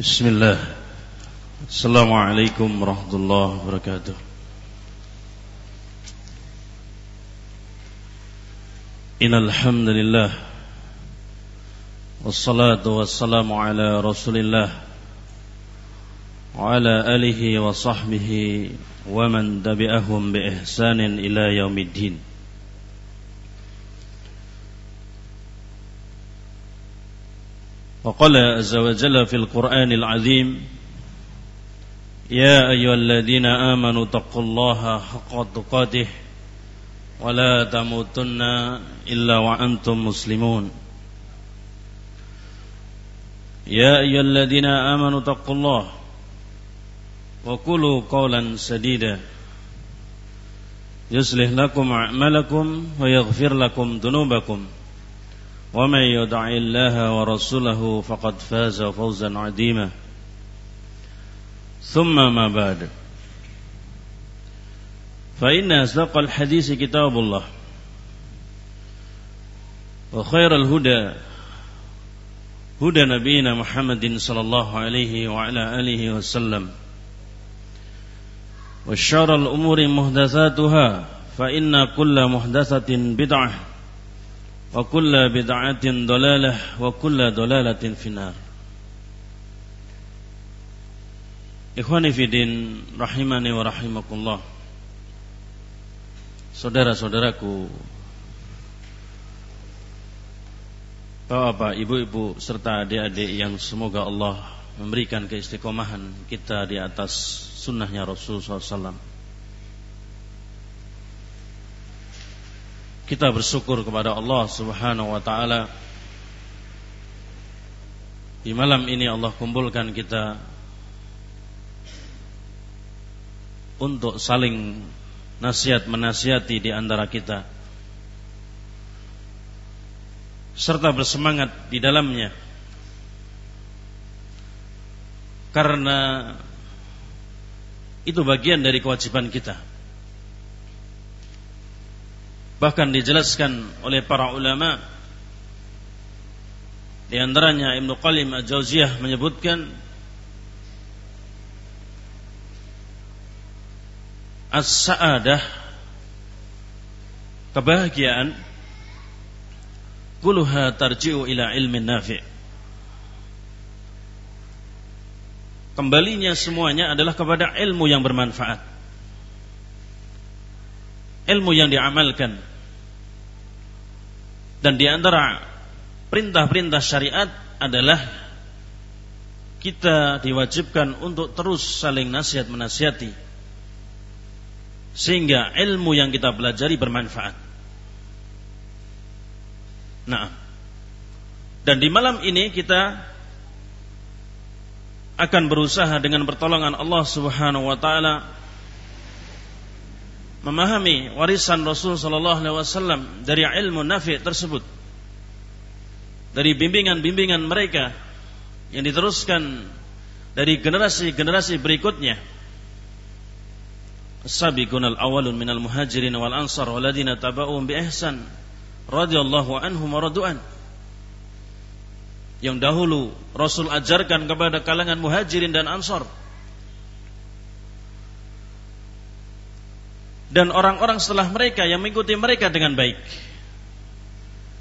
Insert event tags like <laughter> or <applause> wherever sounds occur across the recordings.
بسم الله. السلام عليكم ورحمة الله وبركاته. إن الحمد لله والصلاة والسلام على رسول الله وعلى آله وصحبه ومن تبعهم بإحسان إلى يوم الدين. وقال عز وجل في القرآن العظيم يا أيها الذين آمنوا اتقوا الله حق تقاته ولا تموتن إلا وأنتم مسلمون. يا أيها الذين آمنوا اتقوا الله وقولوا قولا سديدا. يصلح لكم أعمالكم ويغفر لكم ذنوبكم. ومن يدع الله ورسوله فقد فاز فوزا عظيما. ثم ما بعد. فإن أصدق الحديث كتاب الله. وخير الهدى هدى نبينا محمد صلى الله عليه وعلى آله وسلم. وشر الأمور محدثاتها فإن كل محدثة بدعة. Wa kulla bid'atin dalalah wa kulla dalalatin finnar. Ikhwani fidin rahimani wa rahimakumullah. Saudara-saudaraku Bapak, ibu-ibu serta adik-adik yang semoga Allah memberikan keistiqomahan kita di atas sunnahnya Rasulullah SAW kita bersyukur kepada Allah Subhanahu wa taala. Di malam ini Allah kumpulkan kita untuk saling nasihat menasihati di antara kita serta bersemangat di dalamnya. Karena itu bagian dari kewajiban kita Bahkan dijelaskan oleh para ulama. Di antaranya Ibnu Qalim Al-Jauziyah menyebutkan as-sa'adah kebahagiaan kuluha tarji'u ila ilmin nafi' kembalinya semuanya adalah kepada ilmu yang bermanfaat. Ilmu yang diamalkan dan di antara perintah-perintah syariat adalah kita diwajibkan untuk terus saling nasihat menasihati sehingga ilmu yang kita pelajari bermanfaat. Nah, dan di malam ini kita akan berusaha dengan pertolongan Allah Subhanahu wa taala memahami warisan Rasul sallallahu alaihi wasallam dari ilmu nafi tersebut. Dari bimbingan-bimbingan mereka yang diteruskan dari generasi-generasi berikutnya. Al-awwalun minal muhajirin wal ansar waladina tabauhum bi ihsan radhiyallahu anhum radu'an. Yang dahulu Rasul ajarkan kepada kalangan muhajirin dan ansar dan orang-orang setelah mereka yang mengikuti mereka dengan baik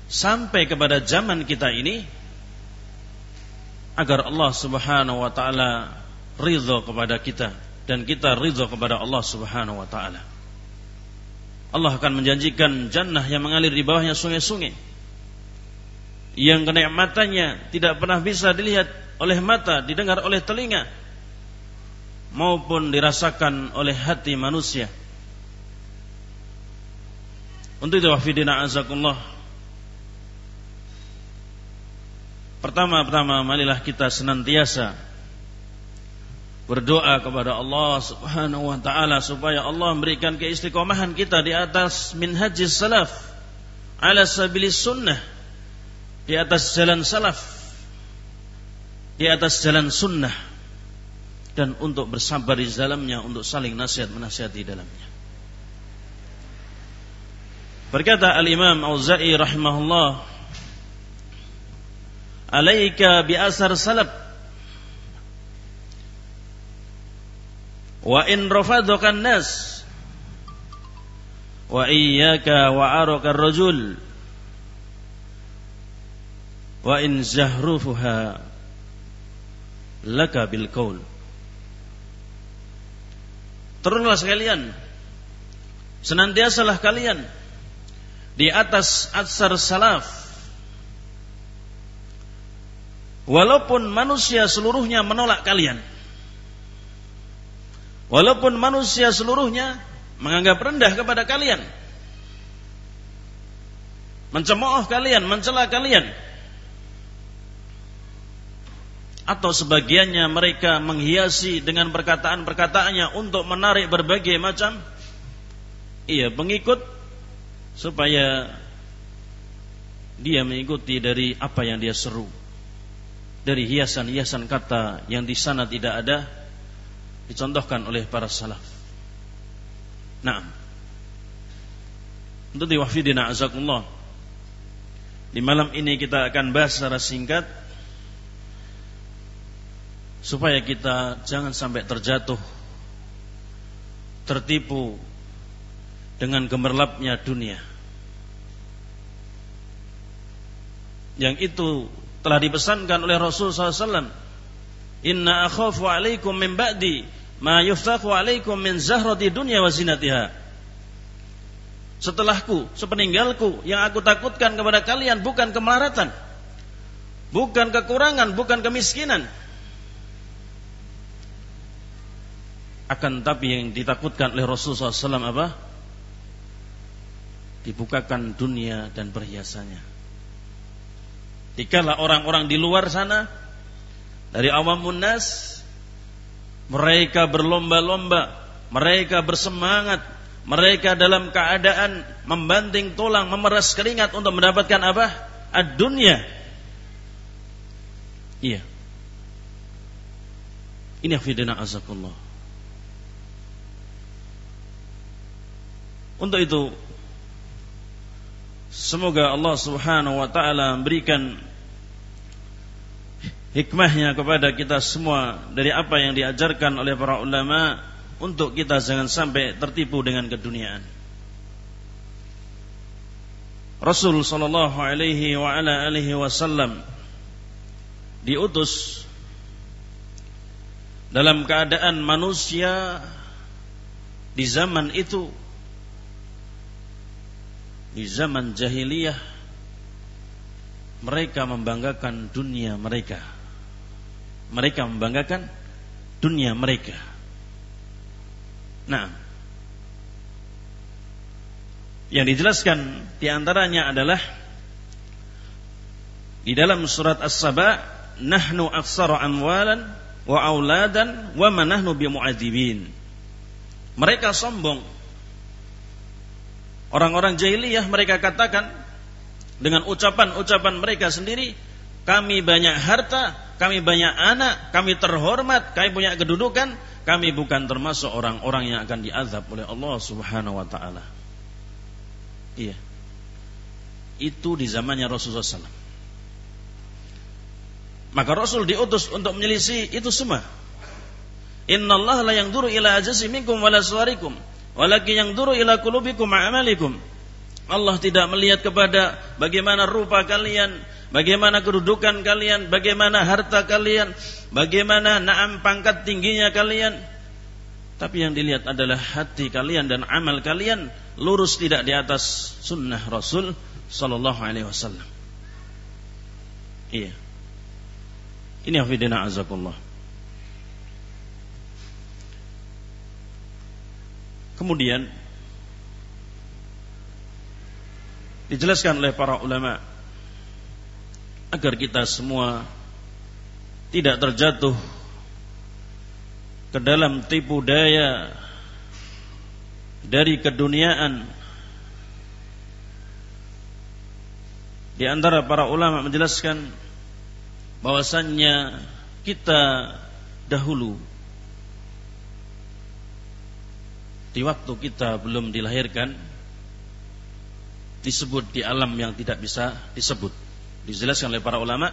sampai kepada zaman kita ini agar Allah Subhanahu wa taala ridha kepada kita dan kita ridha kepada Allah Subhanahu wa taala. Allah akan menjanjikan jannah yang mengalir di bawahnya sungai-sungai yang kenikmatannya tidak pernah bisa dilihat oleh mata, didengar oleh telinga maupun dirasakan oleh hati manusia untuk itu wafidina azakullah Pertama-tama marilah kita senantiasa berdoa kepada Allah Subhanahu wa taala supaya Allah memberikan keistiqomahan kita di atas minhajis salaf ala sabilis sunnah di atas jalan salaf di atas jalan sunnah dan untuk bersabar di dalamnya untuk saling nasihat menasihati dalamnya Berkata Al-Imam Auza'i rahimahullah Alaika bi asar salaf wa in rafadukan nas wa iyyaka wa araka rajul wa in zahrufuha laka bil qaul. Teruslah sekalian senantiasalah kalian di atas atsar salaf walaupun manusia seluruhnya menolak kalian Walaupun manusia seluruhnya menganggap rendah kepada kalian. Mencemooh kalian, mencela kalian. Atau sebagiannya mereka menghiasi dengan perkataan-perkataannya untuk menarik berbagai macam iya pengikut supaya dia mengikuti dari apa yang dia seru dari hiasan-hiasan kata yang di sana tidak ada dicontohkan oleh para salaf. Nah, untuk diwafidina azakullah. Di malam ini kita akan bahas secara singkat supaya kita jangan sampai terjatuh tertipu dengan gemerlapnya dunia. Yang itu telah dipesankan oleh Rasul SAW. Inna akhafu alaikum min ba'di ma yuftaku alaikum min zahrati dunya wa zinatiha. Setelahku, sepeninggalku, yang aku takutkan kepada kalian bukan kemelaratan, bukan kekurangan, bukan kemiskinan. Akan tapi yang ditakutkan oleh Rasulullah SAW apa? Dibukakan dunia dan perhiasannya. Dikala orang-orang di luar sana dari awamun nas mereka berlomba-lomba, mereka bersemangat, mereka dalam keadaan membanting tulang, memeras keringat untuk mendapatkan apa? Ad-dunya. Iya. Ini afidina azakullah. Untuk itu semoga Allah Subhanahu wa taala memberikan hikmahnya kepada kita semua dari apa yang diajarkan oleh para ulama untuk kita jangan sampai tertipu dengan keduniaan. Rasul sallallahu alaihi wa ala alihi wasallam diutus dalam keadaan manusia di zaman itu di zaman jahiliyah mereka membanggakan dunia mereka mereka membanggakan dunia mereka. Nah, yang dijelaskan di antaranya adalah di dalam surat As-Saba, nahnu aksara amwalan wa auladan wa manahnu bimu'adzibin. Mereka sombong. Orang-orang jahiliyah mereka katakan dengan ucapan-ucapan mereka sendiri, kami banyak harta, kami banyak anak, kami terhormat, kami punya kedudukan, kami bukan termasuk orang-orang yang akan diazab oleh Allah Subhanahu wa taala. Iya. Itu di zamannya Rasulullah SAW. Maka Rasul diutus untuk menyelisih itu semua. Inna Allah la yang duru ila ajasimikum wala suarikum. Walakin yang duru ila kulubikum ma'amalikum. Allah tidak melihat kepada bagaimana rupa kalian, bagaimana kedudukan kalian, bagaimana harta kalian, bagaimana naam pangkat tingginya kalian. Tapi yang dilihat adalah hati kalian dan amal kalian lurus tidak di atas sunnah Rasul Sallallahu Alaihi Wasallam. Iya. Ini afidina azakullah. Kemudian dijelaskan oleh para ulama agar kita semua tidak terjatuh ke dalam tipu daya dari keduniaan. Di antara para ulama menjelaskan bahwasannya kita dahulu di waktu kita belum dilahirkan disebut di alam yang tidak bisa disebut dijelaskan oleh para ulama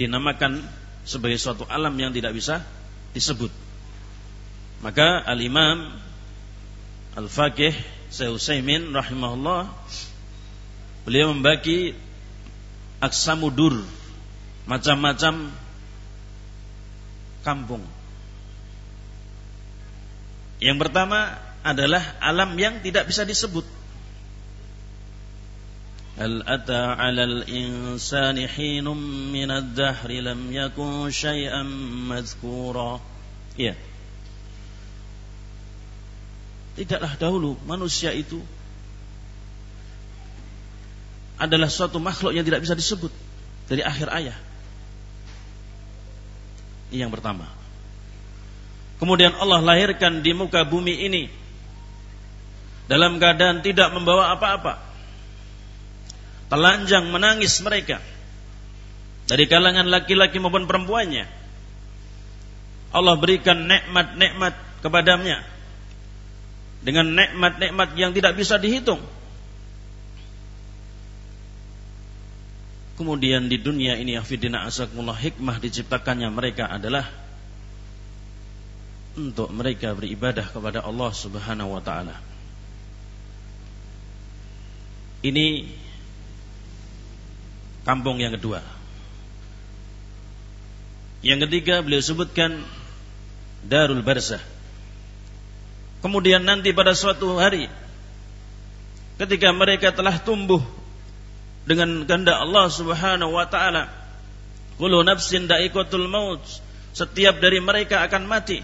dinamakan sebagai suatu alam yang tidak bisa disebut. Maka Al-Imam Al-Faqih Syekh Utsaimin rahimahullah beliau membagi aksamudur macam-macam kampung. Yang pertama adalah alam yang tidak bisa disebut. Hal ata 'alal insani hinum min ad-dahri lam yakun syai'an madhkura. Ya. Tidaklah dahulu manusia itu adalah suatu makhluk yang tidak bisa disebut dari akhir ayat. Ini yang pertama. Kemudian Allah lahirkan di muka bumi ini dalam keadaan tidak membawa apa-apa. Telanjang menangis mereka dari kalangan laki-laki maupun perempuannya. Allah berikan nikmat-nikmat kepadanya dengan nikmat-nikmat yang tidak bisa dihitung. Kemudian di dunia ini afidina asakumullah hikmah diciptakannya mereka adalah untuk mereka beribadah kepada Allah Subhanahu wa taala. Ini kampung yang kedua. Yang ketiga beliau sebutkan Darul Barzah Kemudian nanti pada suatu hari ketika mereka telah tumbuh dengan kehendak Allah Subhanahu wa taala, kullu nafsin da'iqatul maut. Setiap dari mereka akan mati.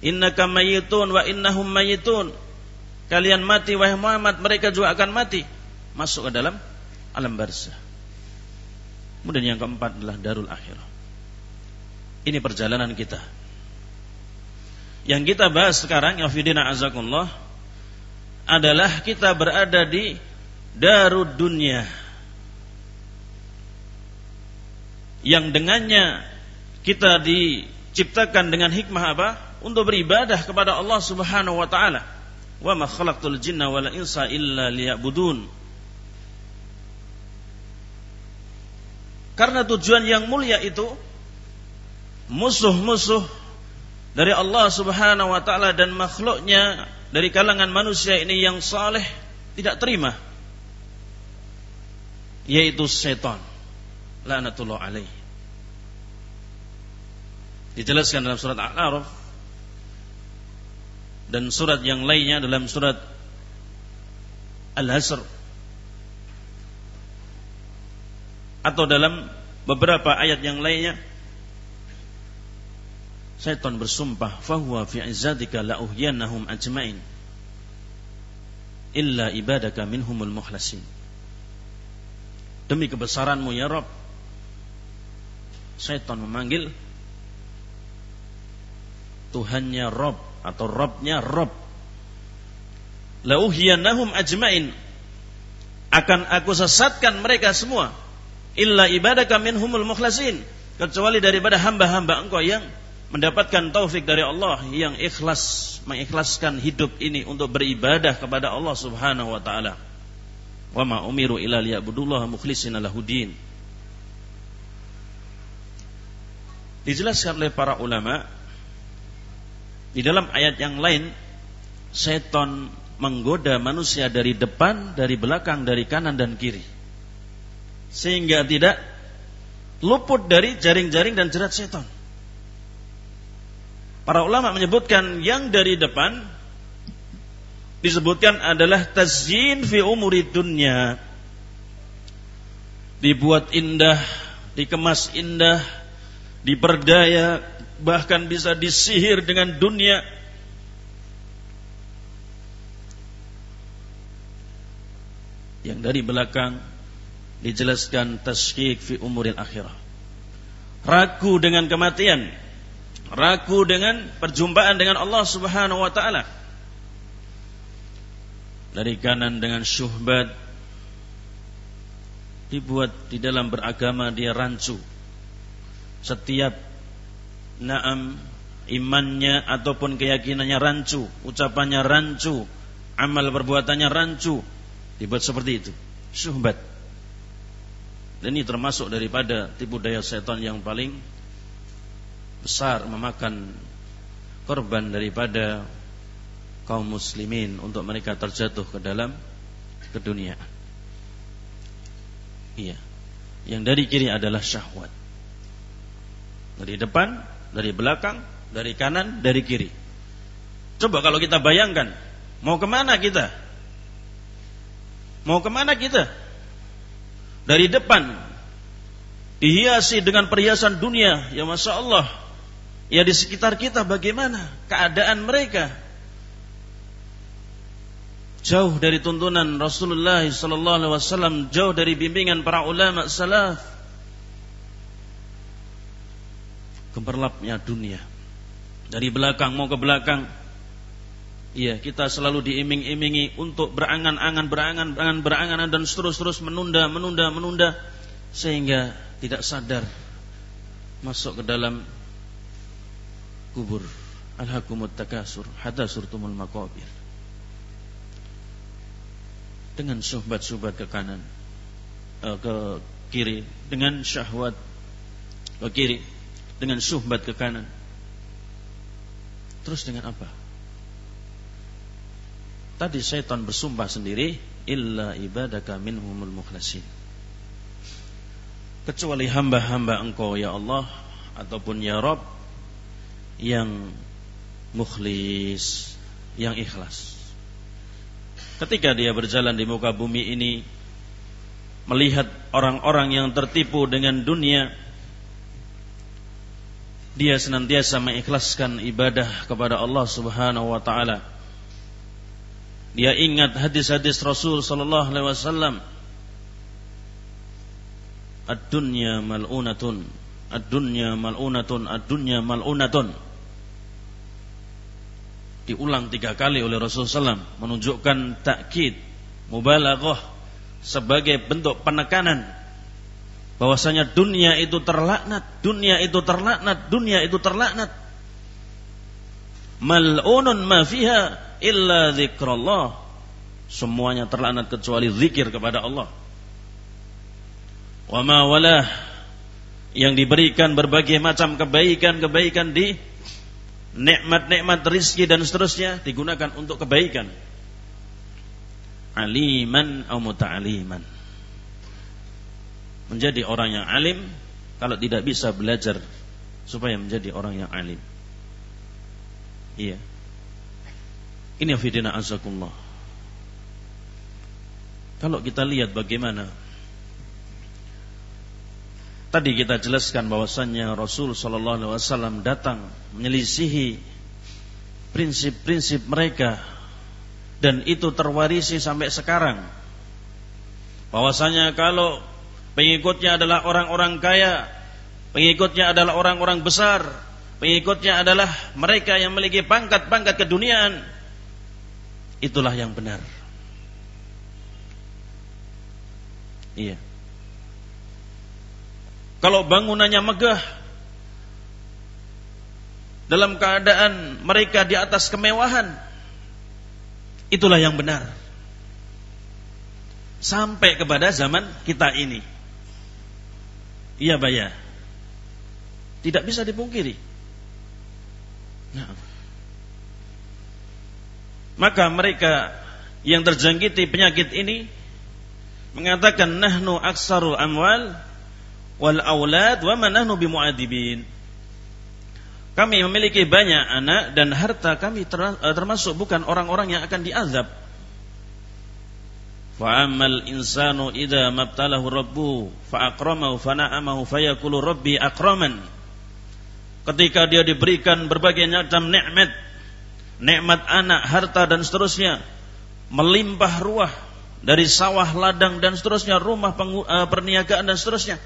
Innaka mayyitun wa innahum mayyitun. Kalian mati wahai Muhammad, mereka juga akan mati. Masuk ke dalam alam barzah. Kemudian yang keempat adalah darul akhirah. Ini perjalanan kita yang kita bahas sekarang, Yafidina Azakullah, adalah kita berada di darud dunia. Yang dengannya kita diciptakan dengan hikmah apa? Untuk beribadah kepada Allah Subhanahu wa taala. Wa ma khalaqtul jinna wal insa illa liya'budun. Karena tujuan yang mulia itu musuh-musuh dari Allah Subhanahu wa taala dan makhluknya dari kalangan manusia ini yang saleh tidak terima yaitu setan laknatullah alaih dijelaskan dalam surat Al-A'raf dan surat yang lainnya dalam surat Al-Hasr atau dalam beberapa ayat yang lainnya Syaitan bersumpah, "Fahuwa fi izzatika la uhyannahum ajmain." Illa ibadaka minhumul mukhlasin. Demi kebesaranmu ya Rob Syaitan memanggil Tuhannya Rob atau Robnya Rob. La uhyannahum ajmain. Akan aku sesatkan mereka semua. Illa ibadaka minhumul mukhlasin. Kecuali daripada hamba-hamba engkau yang mendapatkan taufik dari Allah yang ikhlas mengikhlaskan hidup ini untuk beribadah kepada Allah Subhanahu wa taala. Wa ma umiru illa liya'budullaha mukhlishina lahudin. Dijelaskan oleh para ulama di dalam ayat yang lain setan menggoda manusia dari depan, dari belakang, dari kanan dan kiri. Sehingga tidak luput dari jaring-jaring dan jerat setan. Para ulama menyebutkan yang dari depan disebutkan adalah tazyin fi umuri dunya. Dibuat indah, dikemas indah, diperdaya, bahkan bisa disihir dengan dunia. Yang dari belakang dijelaskan tasykik fi umuril akhirah. Ragu dengan kematian, ragu dengan perjumpaan dengan Allah Subhanahu wa taala. Dari kanan dengan syuhbat dibuat di dalam beragama dia rancu. Setiap naam imannya ataupun keyakinannya rancu, ucapannya rancu, amal perbuatannya rancu, dibuat seperti itu. Syuhbat. Dan ini termasuk daripada tipu daya setan yang paling besar memakan korban daripada kaum muslimin untuk mereka terjatuh ke dalam ke dunia. Iya. Yang dari kiri adalah syahwat. Dari depan, dari belakang, dari kanan, dari kiri. Coba kalau kita bayangkan, mau ke mana kita? Mau ke mana kita? Dari depan, dihiasi dengan perhiasan dunia, ya masya Allah. Ya di sekitar kita bagaimana keadaan mereka? jauh dari tuntunan Rasulullah wasallam, jauh dari bimbingan para ulama salaf. Gemerlapnya dunia. Dari belakang mau ke belakang. Iya, kita selalu diiming-imingi untuk berangan-angan, berangan-angan, berangan dan terus-terus menunda, menunda, menunda sehingga tidak sadar masuk ke dalam kubur. Alhaqumut takasur hatta surtumul maqabir dengan syubhat-syubhat ke kanan uh, ke kiri dengan syahwat ke kiri dengan syubhat ke kanan. Terus dengan apa? Tadi syaitan bersumpah sendiri illa ibadaka minhumul mukhlasin. Kecuali hamba-hamba engkau ya Allah ataupun ya Rob yang mukhlis yang ikhlas. Ketika dia berjalan di muka bumi ini melihat orang-orang yang tertipu dengan dunia dia senantiasa mengikhlaskan ibadah kepada Allah Subhanahu wa taala. Dia ingat hadis-hadis Rasul sallallahu alaihi wasallam. Ad-dunya mal'unatun, ad-dunya mal'unatun, ad-dunya mal'unatun diulang tiga kali oleh Rasulullah SAW menunjukkan takkid mubalaghah sebagai bentuk penekanan bahwasanya dunia itu terlaknat, dunia itu terlaknat, dunia itu terlaknat. Mal'unun ma fiha illa dzikrullah. Semuanya terlaknat kecuali zikir kepada Allah. Wa ma walah yang diberikan berbagai macam kebaikan-kebaikan di nikmat-nikmat rizki dan seterusnya digunakan untuk kebaikan. Aliman atau muta'aliman. Menjadi orang yang alim kalau tidak bisa belajar supaya menjadi orang yang alim. Iya. Ini fidina azakullah. Kalau kita lihat bagaimana Tadi kita jelaskan bahwasannya Rasul Shallallahu Alaihi Wasallam datang menyelisihi prinsip-prinsip mereka dan itu terwarisi sampai sekarang. Bahwasanya kalau pengikutnya adalah orang-orang kaya, pengikutnya adalah orang-orang besar, pengikutnya adalah mereka yang memiliki pangkat-pangkat keduniaan, itulah yang benar. Iya. Kalau bangunannya megah dalam keadaan mereka di atas kemewahan, itulah yang benar. Sampai kepada zaman kita ini. Iya, Baya. Tidak bisa dipungkiri. Nah. Maka mereka yang terjangkiti penyakit ini mengatakan nahnu aksaru amwal wal aulad wa manahnu bimuadibin. Kami memiliki banyak anak dan harta kami eh, termasuk bukan orang-orang yang akan diazab. Fa amal insanu idza mabtalahu rabbuhu fa akramahu fa. Ketika dia diberikan berbagai macam nikmat, nikmat anak, harta dan seterusnya, melimpah ruah dari sawah, ladang dan seterusnya, rumah eh, perniagaan dan seterusnya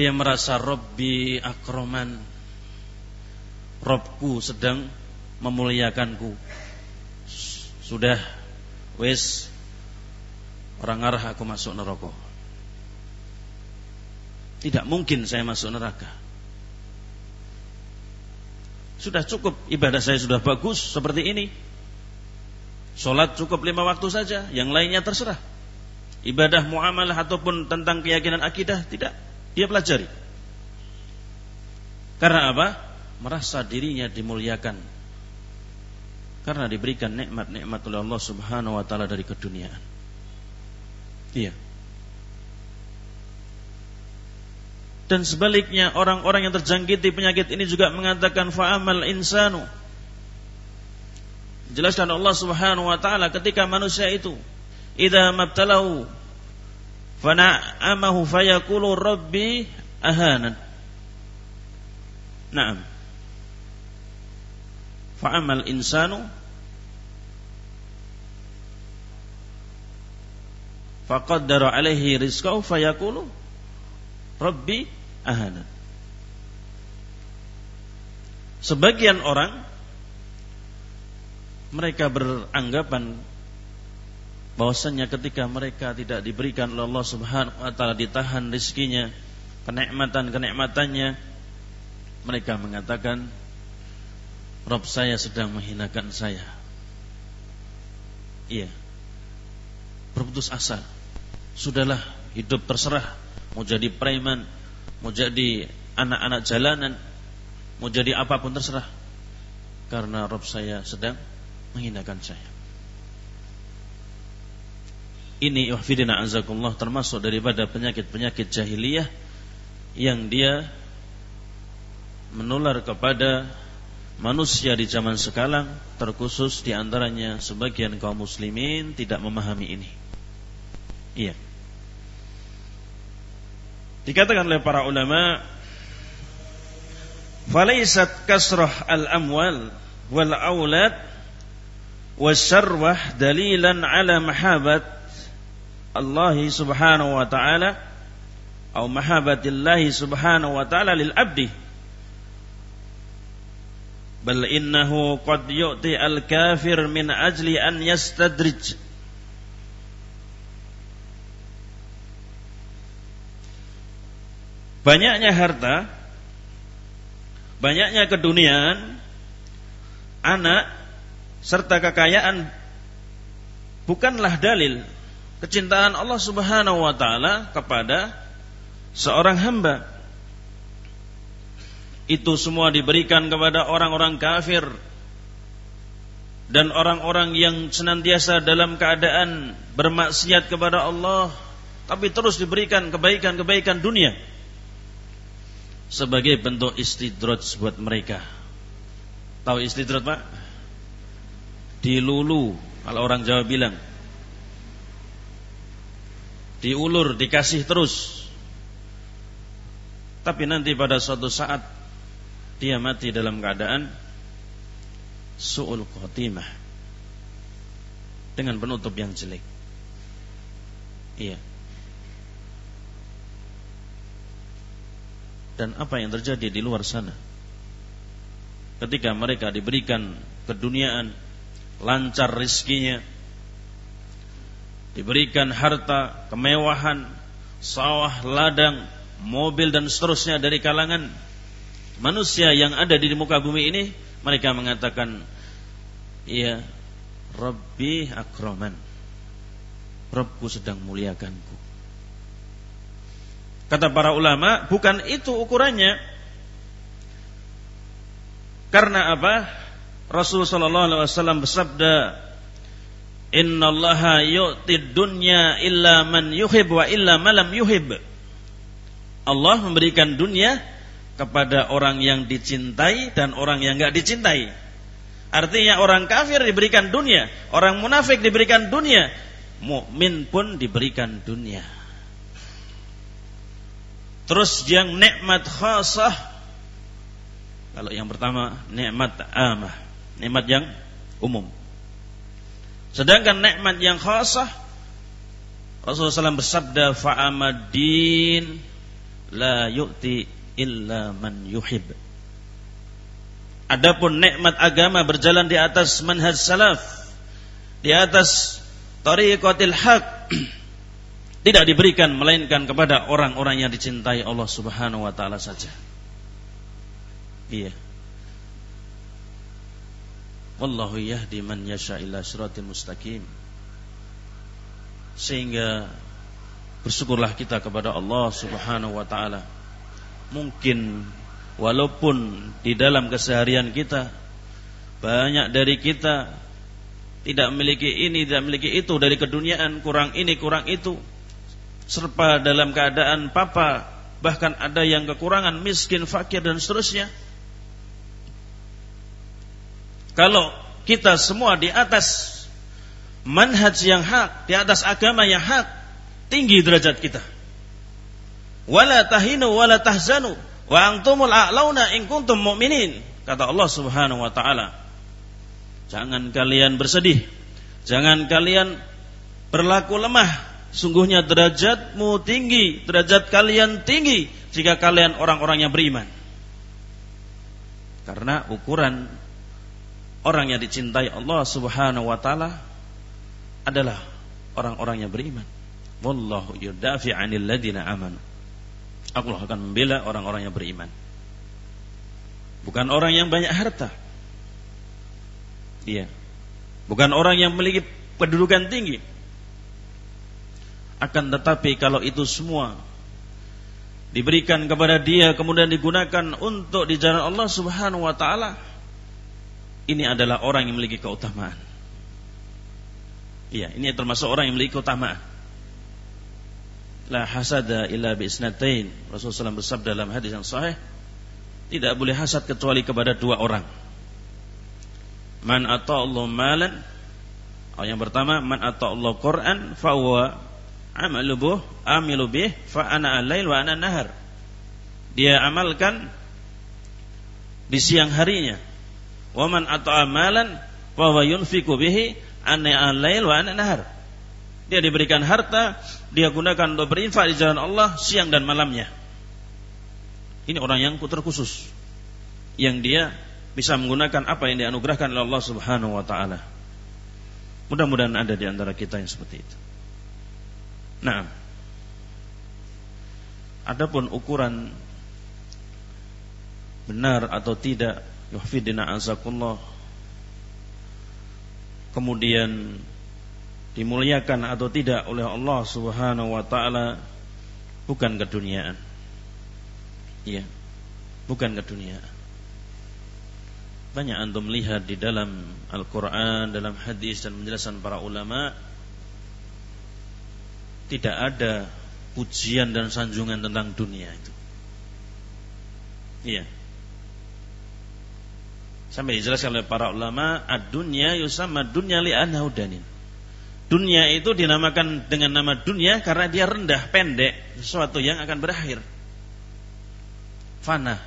dia merasa Robbi akroman Robku sedang memuliakanku Sudah Wis Orang arah aku masuk neraka Tidak mungkin saya masuk neraka Sudah cukup Ibadah saya sudah bagus seperti ini Sholat cukup lima waktu saja Yang lainnya terserah Ibadah muamalah ataupun tentang keyakinan akidah Tidak dia pelajari. Karena apa? merasa dirinya dimuliakan karena diberikan nikmat-nikmat oleh Allah Subhanahu wa taala dari keduniaan. Iya. Dan sebaliknya orang-orang yang terjangkiti penyakit ini juga mengatakan fa'amal insanu. Jelaskan Allah Subhanahu wa taala ketika manusia itu idza mabtalahu fana'amahu fayaqulu rabbi ahanan. Naam. Fa'amal insanu faqaddara alaihi rizqahu fayaqulu rabbi ahanan. Sebagian orang mereka beranggapan bahwasanya ketika mereka tidak diberikan oleh Allah Subhanahu wa taala ditahan rezekinya, kenikmatan-kenikmatannya, mereka mengatakan Rob saya sedang menghinakan saya. Iya. Berputus asa. Sudahlah hidup terserah. Mau jadi preman, mau jadi anak-anak jalanan, mau jadi apa pun terserah. Karena Rob saya sedang menghinakan saya. Ini wahfidina azakullah termasuk daripada penyakit-penyakit jahiliyah yang dia menular kepada manusia di zaman sekarang terkhusus di antaranya sebagian kaum muslimin tidak memahami ini. Iya. Dikatakan oleh para ulama Falaisat kasrah al-amwal wal aulad wasyarwah dalilan ala mahabat Allah subhanahu wa ta'ala atau mahabatillahi subhanahu wa ta'ala lil abdi. Bal innahu qad yu'ti al kafir min ajli an yastadrij Banyaknya harta, banyaknya keduniaan, anak, serta kekayaan bukanlah dalil kecintaan Allah Subhanahu wa taala kepada seorang hamba. Itu semua diberikan kepada orang-orang kafir dan orang-orang yang senantiasa dalam keadaan bermaksiat kepada Allah tapi terus diberikan kebaikan-kebaikan dunia sebagai bentuk istidrot buat mereka. Tahu istidrot pak? Dilulu, kalau orang Jawa bilang. Diulur, dikasih terus. Tapi nanti pada suatu saat dia mati dalam keadaan su'ul khotimah dengan penutup yang jelek. Iya. Dan apa yang terjadi di luar sana. Ketika mereka diberikan keduniaan, lancar rizkinya, diberikan harta, kemewahan, sawah, ladang, mobil dan seterusnya dari kalangan manusia yang ada di muka bumi ini, mereka mengatakan, "Ya, Rabbi akroman. Rabbku sedang muliakanku." Kata para ulama, bukan itu ukurannya. Karena apa? Rasulullah sallallahu alaihi wasallam bersabda, "Innallaha yu'tid dunya illa man yuhib wa illa malam yuhib." Allah memberikan dunia kepada orang yang dicintai dan orang yang enggak dicintai. Artinya orang kafir diberikan dunia, orang munafik diberikan dunia, mukmin pun diberikan dunia. Terus yang nikmat khasah kalau yang pertama nikmat amah, nikmat yang umum. Sedangkan nikmat yang khasah Rasulullah SAW bersabda fa'amadin la yu'ti illa man yuhib. Adapun nikmat agama berjalan di atas manhaj salaf, di atas tariqatil haq, <clears throat> tidak diberikan melainkan kepada orang-orang yang dicintai Allah Subhanahu wa taala saja. Iya. Wallahu yahdi man yasha ila mustaqim. Sehingga bersyukurlah kita kepada Allah Subhanahu wa taala. Mungkin walaupun di dalam keseharian kita banyak dari kita tidak memiliki ini, tidak memiliki itu dari keduniaan, kurang ini, kurang itu. Serba dalam keadaan papa, bahkan ada yang kekurangan, miskin, fakir dan seterusnya. Kalau kita semua di atas manhaj yang hak, di atas agama yang hak, tinggi derajat kita. Wala tahinu wala tahzanu wa antumul a'launa in kuntum mu'minin. Kata Allah Subhanahu wa taala. Jangan kalian bersedih. Jangan kalian berlaku lemah. Sungguhnya derajatmu tinggi, derajat kalian tinggi jika kalian orang-orang yang beriman. Karena ukuran orang yang dicintai Allah Subhanahu wa taala adalah orang-orang yang beriman. Wallahu yudafi 'anil ladina amanu. Allah akan membela orang-orang yang beriman. Bukan orang yang banyak harta. Iya. Bukan orang yang memiliki kedudukan tinggi. Akan tetapi kalau itu semua diberikan kepada dia kemudian digunakan untuk di jalan Allah Subhanahu wa taala ini adalah orang yang memiliki keutamaan. Iya, ini termasuk orang yang memiliki keutamaan. La hasada illa bi isnatain. Rasulullah SAW bersabda dalam hadis yang sahih, tidak boleh hasad kecuali kepada dua orang. Man Allah malan yang pertama man Allah Quran fa amalu buh amilu bih fa ana al-lail wa ana nahar. Dia amalkan di siang harinya. Wa man ata'a malan fa huwa yunfiqu bihi ana al-lail wa ana nahar. Dia diberikan harta, dia gunakan untuk berinfak di jalan Allah siang dan malamnya. Ini orang yang terkhusus yang dia bisa menggunakan apa yang dianugerahkan oleh Allah Subhanahu wa taala. Mudah-mudahan ada di antara kita yang seperti itu. Nah, adapun ukuran benar atau tidak, yuhfidina azakullah kemudian dimuliakan atau tidak oleh Allah Subhanahu wa taala bukan keduniaan. Iya. Bukan keduniaan. Banyak antum lihat di dalam Al-Qur'an, dalam hadis dan penjelasan para ulama tidak ada pujian dan sanjungan tentang dunia itu. Iya. Sampai dijelaskan oleh para ulama, ad-dunya yusamma dunya li danin. Dunia itu dinamakan dengan nama dunia karena dia rendah, pendek, sesuatu yang akan berakhir. Fana.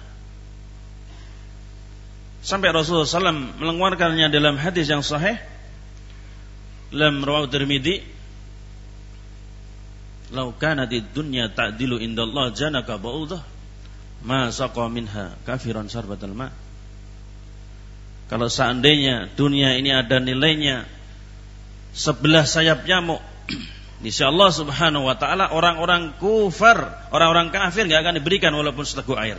Sampai Rasulullah SAW mengeluarkannya dalam hadis yang sahih dalam rawat Tirmidzi Lau kanati dunya ta'dilu indallah janaka ba'udah ma saqa minha kafiran sarbatal ma' Kalau seandainya dunia ini ada nilainya sebelah sayap nyamuk, <clears throat> insya Allah Subhanahu Wa Taala orang-orang kufar, orang-orang kafir nggak akan diberikan walaupun seteguk air.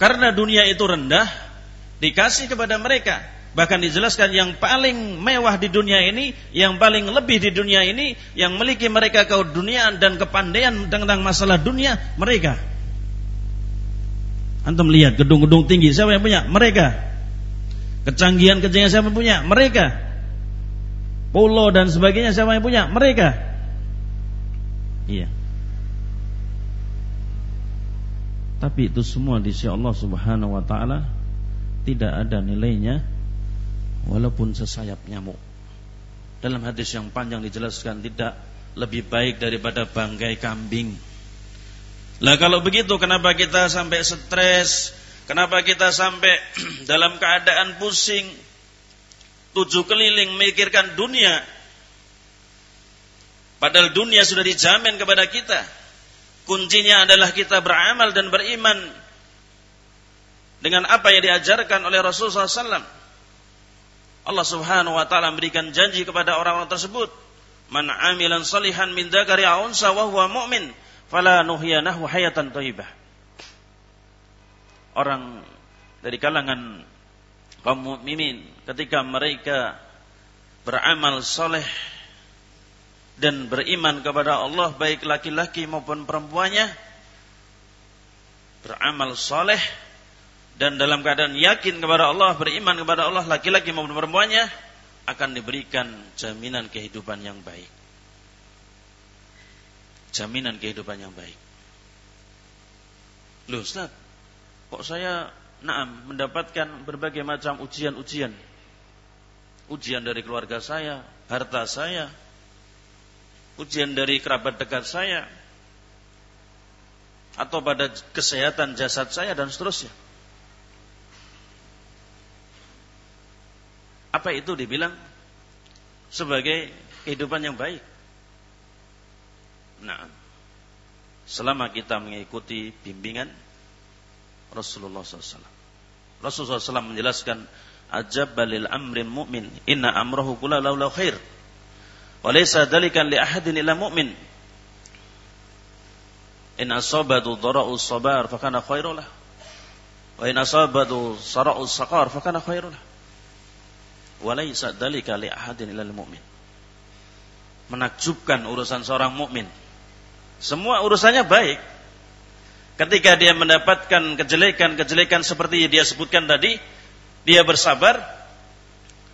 Karena dunia itu rendah, dikasih kepada mereka. Bahkan dijelaskan yang paling mewah di dunia ini, yang paling lebih di dunia ini, yang memiliki mereka kedunyaan dan kepandaian tentang masalah dunia, mereka. Antum lihat gedung-gedung tinggi siapa yang punya? Mereka. Kecanggihan-kecanggihan siapa yang punya? Mereka. Pulau dan sebagainya siapa yang punya? Mereka. Iya. Tapi itu semua di sisi Allah Subhanahu wa taala tidak ada nilainya walaupun sesayap nyamuk. Dalam hadis yang panjang dijelaskan tidak lebih baik daripada bangkai kambing lah kalau begitu kenapa kita sampai stres? Kenapa kita sampai <clears throat> dalam keadaan pusing? Tujuh keliling memikirkan dunia. Padahal dunia sudah dijamin kepada kita. Kuncinya adalah kita beramal dan beriman dengan apa yang diajarkan oleh Rasulullah SAW. Allah Subhanahu wa taala memberikan janji kepada orang-orang tersebut, "Man amilan salihan min dzakari aw unsa wa huwa mu'min, fala nuhyanahu hayatan thayyibah. Orang dari kalangan kaum mukminin ketika mereka beramal soleh dan beriman kepada Allah baik laki-laki maupun perempuannya beramal soleh dan dalam keadaan yakin kepada Allah, beriman kepada Allah, laki-laki maupun perempuannya akan diberikan jaminan kehidupan yang baik. Jaminan kehidupan yang baik. Loh Ustaz, kok saya naam mendapatkan berbagai macam ujian-ujian. Ujian dari keluarga saya, harta saya, ujian dari kerabat dekat saya, atau pada kesehatan jasad saya dan seterusnya. Apa itu dibilang sebagai kehidupan yang baik? Nah, selama kita mengikuti bimbingan Rasulullah SAW. Rasulullah SAW menjelaskan, Ajab balil amrin mu'min, inna amrahu kula laulau khair. Walaysa dalikan li ahadin illa mu'min. In asabadu dhara'u sabar, fakana khairulah. Wa in asabadu sara'u saqar, fakana khairulah walaysa dalika li ahadin ilal mu'min. Menakjubkan urusan seorang mukmin. Semua urusannya baik. Ketika dia mendapatkan kejelekan-kejelekan seperti yang dia sebutkan tadi, dia bersabar,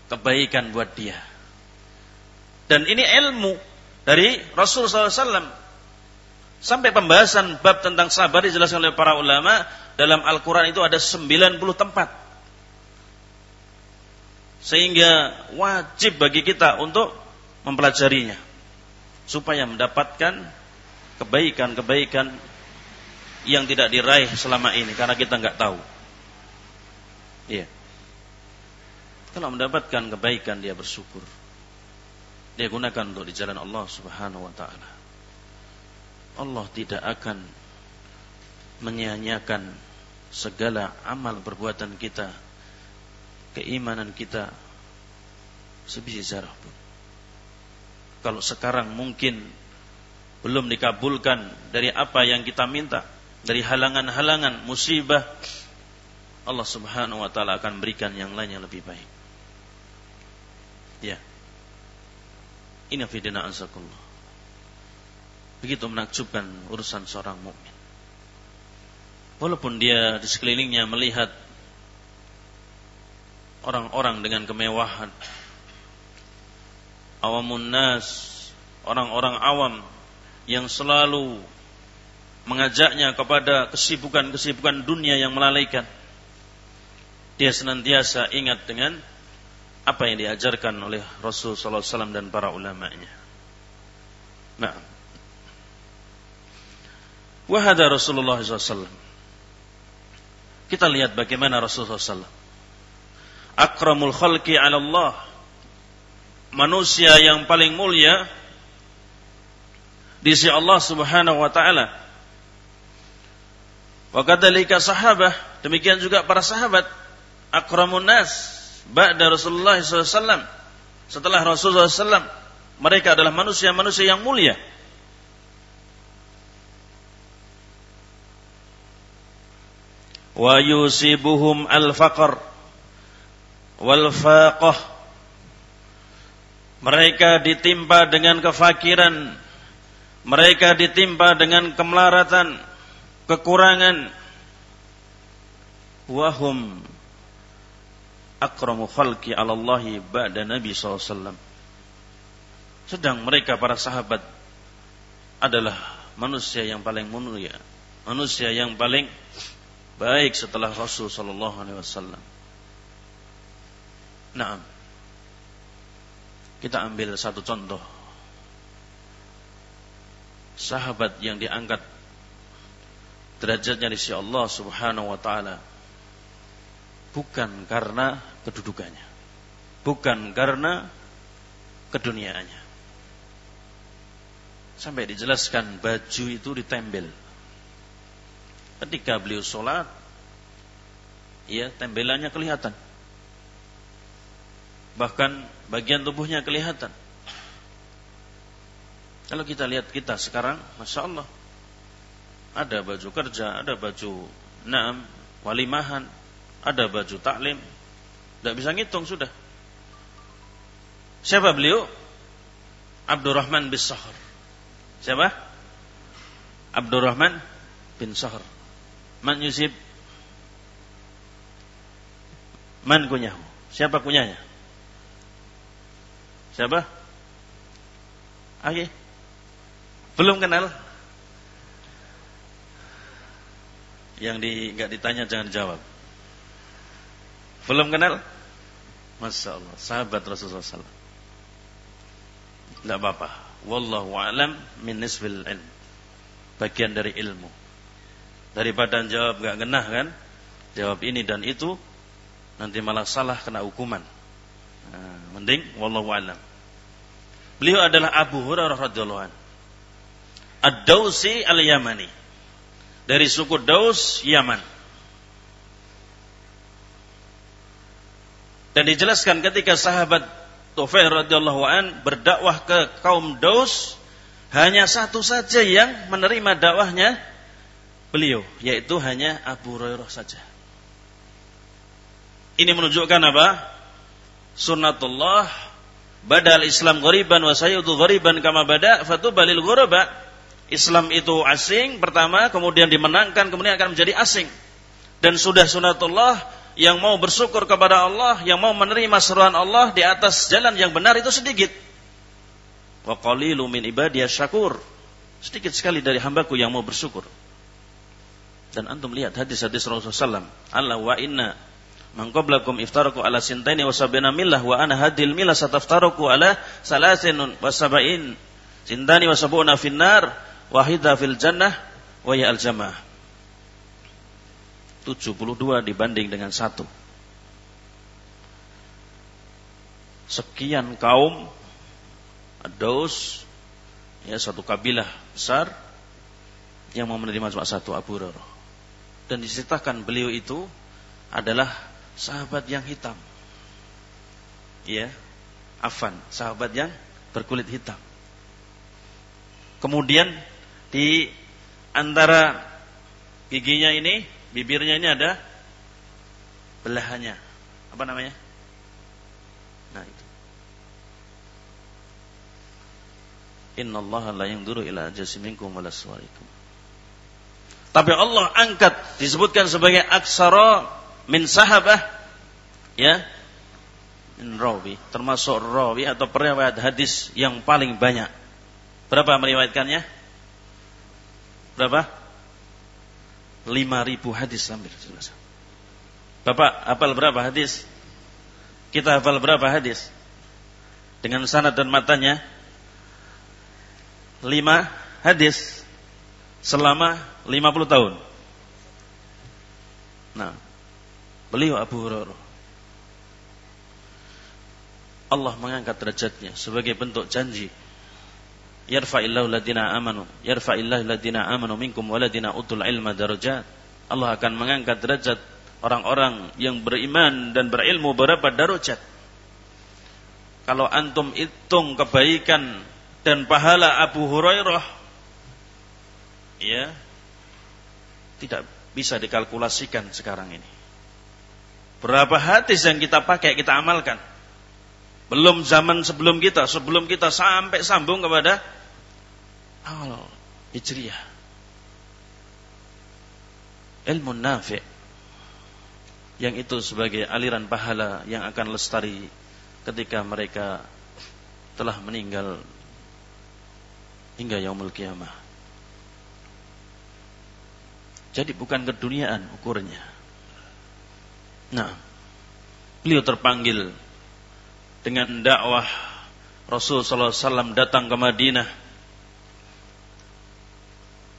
kebaikan buat dia. Dan ini ilmu dari Rasul SAW. Sampai pembahasan bab tentang sabar dijelaskan oleh para ulama dalam Al-Quran itu ada 90 tempat sehingga wajib bagi kita untuk mempelajarinya supaya mendapatkan kebaikan-kebaikan yang tidak diraih selama ini karena kita nggak tahu. Iya. Kalau mendapatkan kebaikan dia bersyukur. Dia gunakan untuk di jalan Allah Subhanahu wa taala. Allah tidak akan menyia-nyiakan segala amal perbuatan kita keimanan kita sebiji zarah pun. Kalau sekarang mungkin belum dikabulkan dari apa yang kita minta, dari halangan-halangan musibah, Allah Subhanahu wa taala akan berikan yang lain yang lebih baik. Ya. Ini fidina azakullah. Begitu menakjubkan urusan seorang mukmin. Walaupun dia di sekelilingnya melihat orang-orang dengan kemewahan. Awamun nas, orang-orang awam yang selalu mengajaknya kepada kesibukan-kesibukan dunia yang melalaikan. Dia senantiasa ingat dengan apa yang diajarkan oleh Rasul sallallahu wasallam dan para ulamanya. Nah. Wahada Rasulullah SAW. Kita lihat bagaimana Rasulullah SAW akramul khalqi 'ala Allah. Manusia yang paling mulia di sisi Allah Subhanahu wa taala. Wa kadzalika sahabah, demikian juga para sahabat akramun nas ba'da Rasulullah SAW. Setelah Rasulullah SAW, mereka adalah manusia-manusia yang mulia. Wa yusibuhum al-faqr wal faqah. Mereka ditimpa dengan kefakiran. Mereka ditimpa dengan kemelaratan kekurangan. Wahum akramu khalqi ala Allahi ba'da Nabi SAW sedang mereka para sahabat adalah manusia yang paling mulia manusia yang paling baik setelah Rasul sallallahu alaihi wasallam Nah, kita ambil satu contoh. Sahabat yang diangkat derajatnya di sisi Allah Subhanahu wa taala bukan karena kedudukannya, bukan karena keduniaannya. Sampai dijelaskan baju itu ditempel. Ketika beliau sholat, ya tembelannya kelihatan bahkan bagian tubuhnya kelihatan. Kalau kita lihat kita sekarang, masya Allah, ada baju kerja, ada baju naam, walimahan, ada baju taklim, tidak bisa ngitung sudah. Siapa beliau? Abdurrahman bin Sahar. Siapa? Abdurrahman bin Sahar. Man yusib Man kunyahu. Siapa kunyanya? Siapa? Oke. Okay. Belum kenal? Yang di nggak ditanya jangan jawab. Belum kenal? Masya Allah, sahabat Rasulullah SAW. Tidak apa-apa. Wallahu alam min nisfil ilm. Bagian dari ilmu. Daripada jawab gak genah kan? Jawab ini dan itu. Nanti malah salah kena hukuman. Nah, mending wallahu alam. Beliau adalah Abu Hurairah radhiyallahu. Ad-Dausi al-Yamani. Dari suku Daus, Yaman. Dan dijelaskan ketika sahabat Tufail radhiyallahu an berdakwah ke kaum Daus, hanya satu saja yang menerima dakwahnya beliau, yaitu hanya Abu Hurairah saja. Ini menunjukkan apa? Sunnatullah badal Islam ghariban wa sayyudu ghariban kama bada fatubalil ghuraba. Islam itu asing pertama, kemudian dimenangkan, kemudian akan menjadi asing. Dan sudah sunatullah yang mau bersyukur kepada Allah, yang mau menerima seruan Allah di atas jalan yang benar itu sedikit. Wa qalilu min ibadiyas syakur. Sedikit sekali dari hambaku yang mau bersyukur. Dan antum lihat hadis-hadis Rasulullah SAW. Allah wa inna man qablakum iftaraku ala sintaini wa sabina millah wa ana hadil millah sataftaraku ala salasin wa sabain sintani wa sabuna finnar wahida fil jannah wa ya al jamaah 72 dibanding dengan satu. Sekian kaum Daus ya satu kabilah besar yang mau menerima cuma satu Abu Hurairah. Dan diceritakan beliau itu adalah sahabat yang hitam. Ya, Afan, sahabat yang berkulit hitam. Kemudian di antara giginya ini bibirnya ini ada belahannya. Apa namanya? Nah itu. Inna Allah la duru ila wala suwarikum. Tapi Allah angkat disebutkan sebagai aksara min sahabah ya min rawi termasuk rawi atau periwayat hadis yang paling banyak. Berapa meriwayatkannya? Berapa? 5000 hadis hampir Bapak hafal berapa hadis? Kita hafal berapa hadis? Dengan sanad dan matanya 5 hadis selama 50 tahun. Nah, beliau Abu Hurairah. Allah mengangkat derajatnya sebagai bentuk janji. Yarfa'illahu ladina amanu yarfa'illahu ladina amanu minkum waladina utul ilma darajat. Allah akan mengangkat derajat orang-orang yang beriman dan berilmu berapa darajat. Kalau antum hitung kebaikan dan pahala Abu Hurairah ya tidak bisa dikalkulasikan sekarang ini berapa hadis yang kita pakai kita amalkan belum zaman sebelum kita sebelum kita sampai sambung kepada awal Hijriah. Ilmu nafi' yang itu sebagai aliran pahala yang akan lestari ketika mereka telah meninggal hingga yaumul kiamah. Jadi bukan keduniaan ukurnya. Nah, beliau terpanggil dengan dakwah Rasul sallallahu alaihi wasallam datang ke Madinah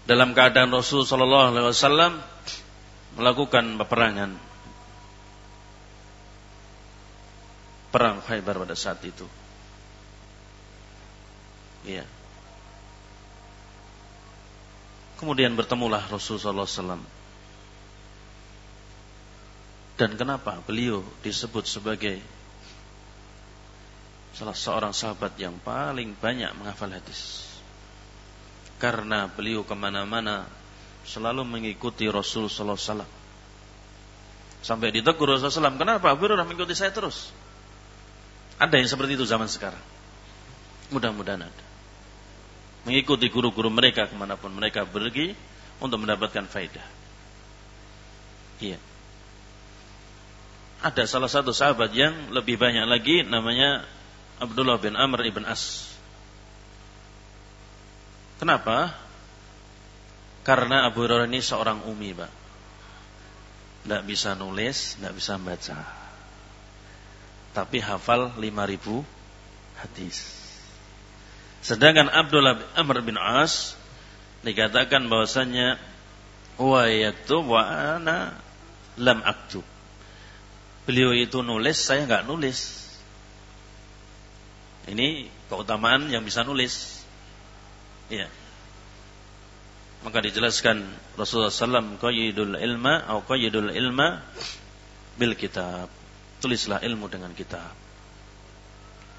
dalam keadaan Rasul Shallallahu Alaihi Wasallam melakukan peperangan perang Khaybar pada saat itu. Iya. Kemudian bertemulah Rasul Sallallahu Alaihi Wasallam. Dan kenapa beliau disebut sebagai salah seorang sahabat yang paling banyak menghafal hadis? karena beliau ke mana-mana selalu mengikuti Rasul Sallallahu Alaihi Wasallam. Sampai ditegur Rasulullah SAW, kenapa Abu Hurairah mengikuti saya terus? Ada yang seperti itu zaman sekarang. Mudah-mudahan ada. Mengikuti guru-guru mereka ke mana pun mereka pergi untuk mendapatkan faidah. Iya. Ada salah satu sahabat yang lebih banyak lagi namanya Abdullah bin Amr ibn As. Kenapa? Karena Abu Hurairah ini seorang umi, Pak. Tidak bisa nulis, tidak bisa baca. Tapi hafal 5000 hadis. Sedangkan Abdullah bin Amr bin As dikatakan bahwasanya wa yaktub wa ana lam aktub. Beliau itu nulis, saya nggak nulis. Ini keutamaan yang bisa nulis. Ya. Maka dijelaskan Rasulullah SAW qayyidul ilma atau qayyidul ilma bil kitab. Tulislah ilmu dengan kitab.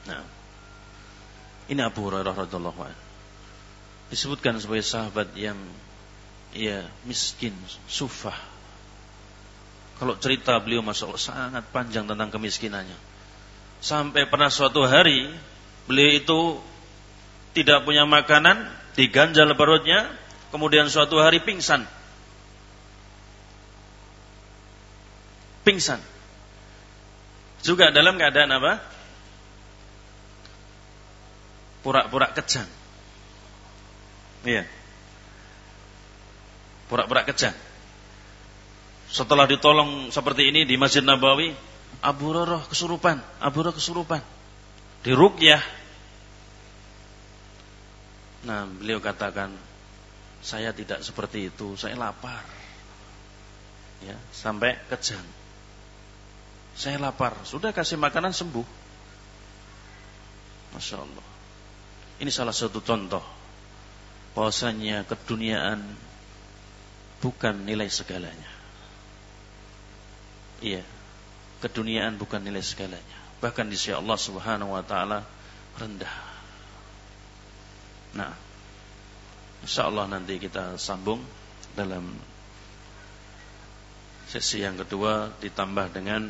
Nah. Ini Abu Hurairah radhiyallahu anhu. Disebutkan sebagai sahabat yang ya miskin, sufah. Kalau cerita beliau masuk sangat panjang tentang kemiskinannya. Sampai pernah suatu hari beliau itu tidak punya makanan, diganjal perutnya, kemudian suatu hari pingsan. Pingsan. Juga dalam keadaan apa? Pura-pura kejang. Iya. Pura-pura kejang. Setelah ditolong seperti ini di Masjid Nabawi, Abu Hurairah kesurupan, Abu Hurairah kesurupan. Di ruqyah Nah, beliau katakan, saya tidak seperti itu, saya lapar. Ya, sampai kejang. Saya lapar, sudah kasih makanan sembuh. Masya Allah. Ini salah satu contoh bahwasanya keduniaan bukan nilai segalanya. Iya, keduniaan bukan nilai segalanya. Bahkan di sisi Allah Subhanahu wa taala rendah. Nah, insya Allah nanti kita sambung dalam sesi yang kedua ditambah dengan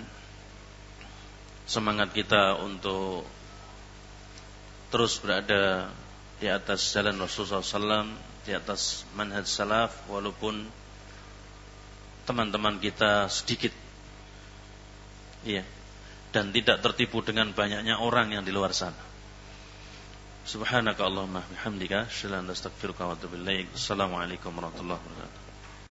semangat kita untuk terus berada di atas jalan Rasulullah SAW, di atas manhaj salaf, walaupun teman-teman kita sedikit, iya, dan tidak tertipu dengan banyaknya orang yang di luar sana. Subhanaka Allahumma bihamdika, asyhadu an la ilaha illa anta astaghfiruka wa atubu ilaik. Assalamualaikum warahmatullahi wabarakatuh.